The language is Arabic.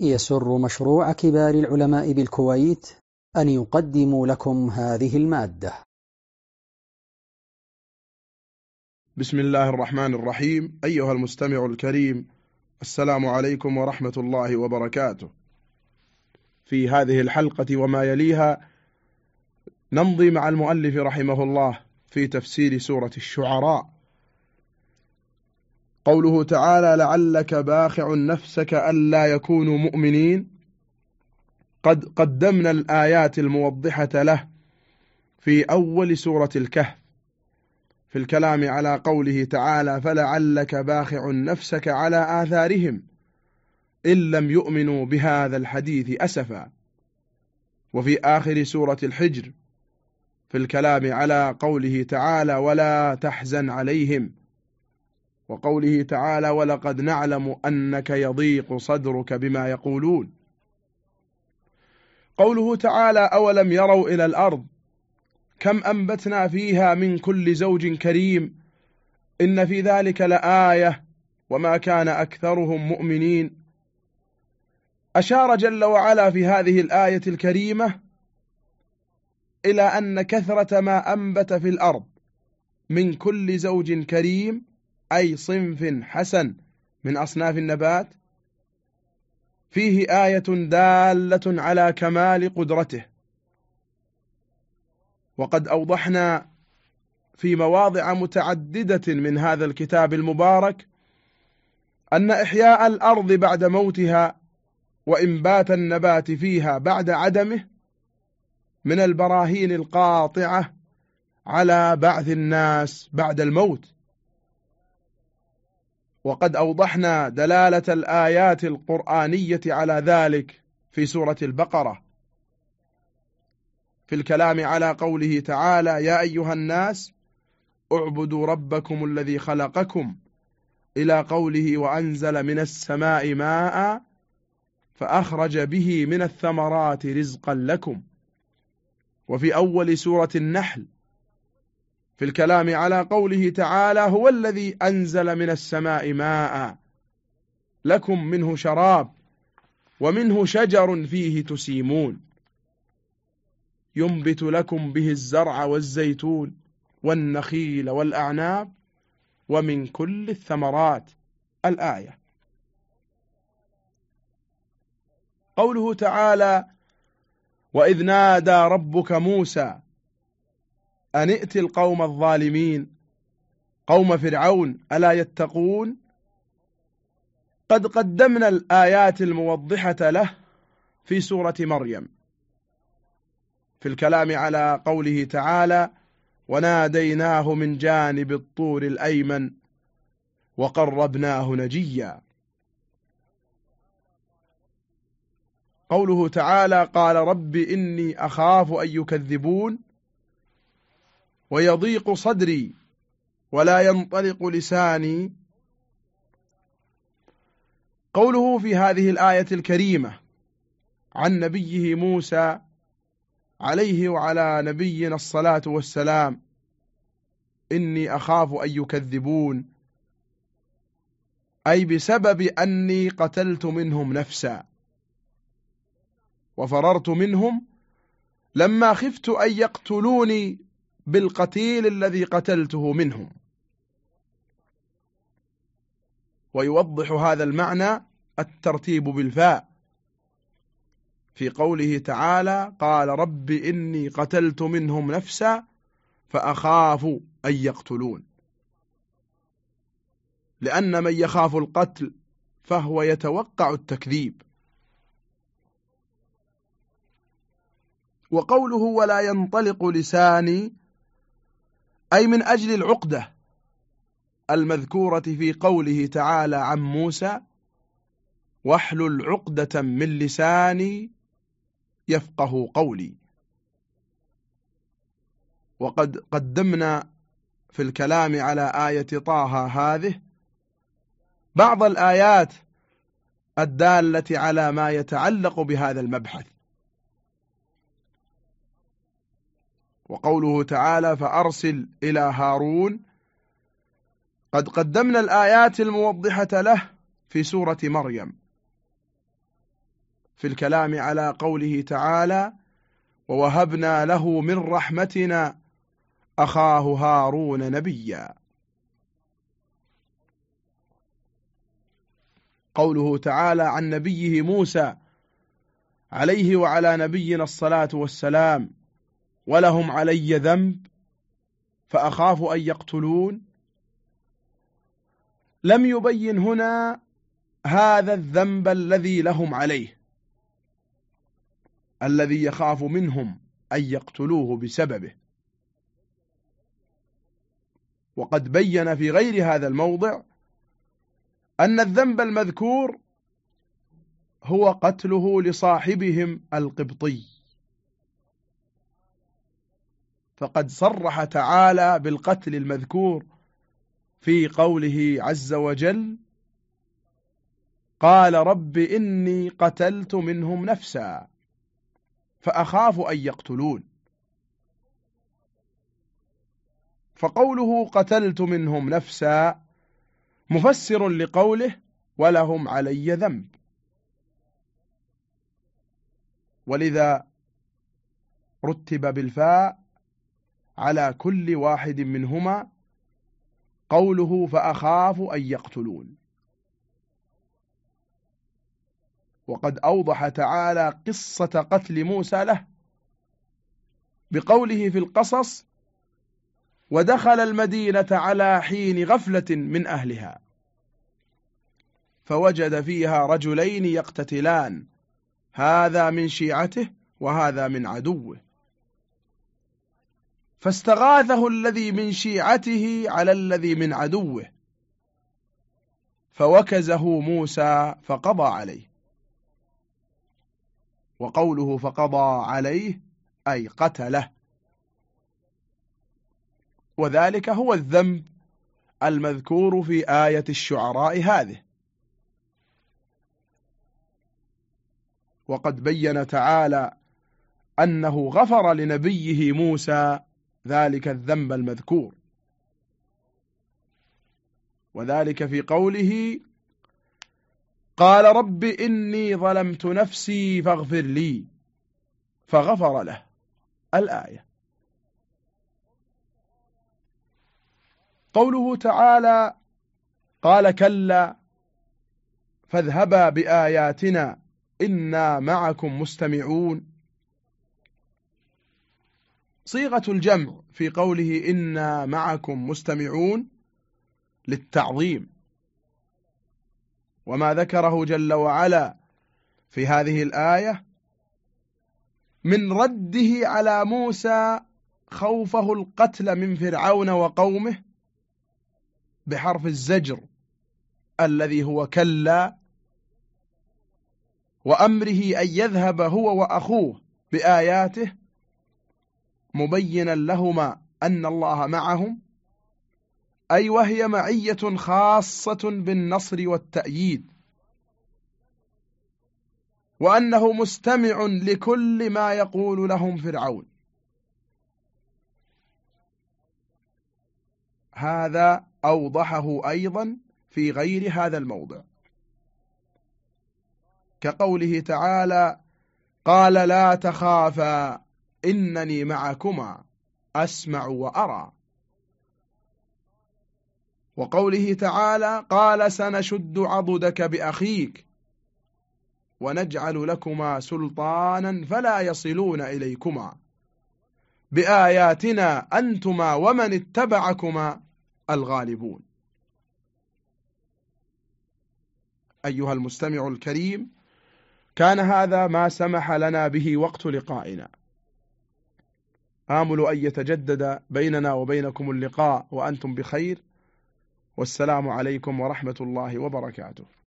يسر مشروع كبار العلماء بالكويت أن يقدم لكم هذه المادة. بسم الله الرحمن الرحيم. أيها المستمع الكريم السلام عليكم ورحمة الله وبركاته. في هذه الحلقة وما يليها نمضي مع المؤلف رحمه الله في تفسير سورة الشعراء. قوله تعالى لعلك باخع نفسك ألا يكونوا مؤمنين. قد قدمنا الآيات الموضحة له في أول سورة الكهف في الكلام على قوله تعالى فلعلك باخع نفسك على آثارهم إن لم يؤمنوا بهذا الحديث أسفا. وفي آخر سورة الحجر في الكلام على قوله تعالى ولا تحزن عليهم. وقوله تعالى ولقد نعلم أنك يضيق صدرك بما يقولون. قوله تعالى أولم يروا إلى الأرض كم أنبتنا فيها من كل زوج كريم. إن في ذلك لآية وما كان أكثرهم مؤمنين. أشار جل وعلا في هذه الآية الكريمة إلى أن كثرة ما أنبت في الأرض من كل زوج كريم أي صنف حسن من أصناف النبات فيه آية دالة على كمال قدرته. وقد أوضحنا في مواضع متعددة من هذا الكتاب المبارك أن إحياء الأرض بعد موتها وإنبات النبات فيها بعد عدمه من البراهين القاطعة على بعث الناس بعد الموت. وقد أوضحنا دلالة الآيات القرآنية على ذلك في سورة البقرة. في الكلام على قوله تعالى يا أيها الناس اعبدوا ربكم الذي خلقكم إلى قوله وأنزل من السماء ماء فأخرج به من الثمرات رزقا لكم. وفي أول سورة النحل في الكلام على قوله تعالى هو الذي أنزل من السماء ماء لكم منه شراب ومنه شجر فيه تسيمون ينبت لكم به الزرع والزيتون والنخيل والأعناب ومن كل الثمرات الآية. قوله تعالى وإذ نادى ربك موسى أن ائت القوم الظالمين قوم فرعون ألا يتقون؟ قد قدمنا الآيات الموضحة له في سورة مريم. في الكلام على قوله تعالى وناديناه من جانب الطور الأيمن وقربناه نجيا. قوله تعالى قال رب إني أخاف أن يكذبون. ويضيق صدري ولا ينطلق لساني. قوله في هذه الآية الكريمة عن نبيه موسى عليه وعلى نبينا الصلاة والسلام إني أخاف أن يكذبون. أي بسبب أني قتلت منهم نفسا. وفررت منهم لما خفت أن يقتلوني بالقتيل الذي قتلته منهم. ويوضح هذا المعنى الترتيب بالفاء. في قوله تعالى قال رب إني قتلت منهم نفسا فأخاف أن يقتلون لأن من يخاف القتل فهو يتوقع التكذيب. وقوله ولا ينطلق لساني أي من أجل العقدة المذكورة في قوله تعالى عن موسى واحلل عقدة من لساني يفقه قولي وقد قدمنا في الكلام على آية طه هذه بعض الآيات الدالة على ما يتعلق بهذا المبحث. وقوله تعالى فأرسل إلى هارون قد قدمنا الآيات الموضحة له في سورة مريم في الكلام على قوله تعالى ووهبنا له من رحمتنا أخاه هارون نبيا. قوله تعالى عن نبيه موسى عليه وعلى نبينا الصلاة والسلام ولهم علي ذنب فأخاف أن يقتلون. لم يبين هنا هذا الذنب الذي لهم عليه الذي يخاف منهم أن يقتلوه بسببه. وقد بين في غير هذا الموضع أن الذنب المذكور هو قتله لصاحبهم القبطي. فقد صرح تعالى بالقتل المذكور في قوله عز وجل قال رب إني قتلت منهم نفسا فأخاف أن يقتلون. فقوله قتلت منهم نفسا مفسر لقوله ولهم علي ذنب. ولذا رتب بالفاء على كل واحد منهما قوله فأخاف أن يقتلون. وقد أوضح تعالى قصة قتل موسى له بقوله في القصص ودخل المدينة على حين غفلة من أهلها فوجد فيها رجلين يقتتلان هذا من شيعته وهذا من عدوه. فاستغاثه الذي من شيعته على الذي من عدوه. فوكزه موسى فقضى عليه. وقوله فقضى عليه أي قتله. وذلك هو الذنب المذكور في آية الشعراء هذه. وقد بين تعالى أنه غفر لنبيه موسى ذلك الذنب المذكور. وذلك في قوله قال رب إني ظلمت نفسي فاغفر لي. فغفر له. الآية. قوله تعالى قال كلا فاذهبا بآياتنا إنا معكم مستمعون. صيغة الجمع في قوله إنا معكم مستمعون للتعظيم. وما ذكره جل وعلا في هذه الآية من رده على موسى خوفه القتل من فرعون وقومه بحرف الزجر الذي هو كلا وأمره أن يذهب هو وأخوه بآياته مبينا لهما أن الله معهم أي وهي معية خاصة بالنصر والتأييد وأنه مستمع لكل ما يقول لهم فرعون. هذا أوضحه أيضا في غير هذا الموضع. كقوله تعالى قال لا تخافا إنني معكما أسمع وأرى. وقوله تعالى قال سنشد عضدك بأخيك ونجعل لكما سلطانا فلا يصلون إليكما. بآياتنا أنتما ومن اتبعكما الغالبون. أيها المستمع الكريم كان هذا ما سمح لنا به وقت لقائنا. آمل أن يتجدد بيننا وبينكم اللقاء وأنتم بخير. والسلام عليكم ورحمة الله وبركاته.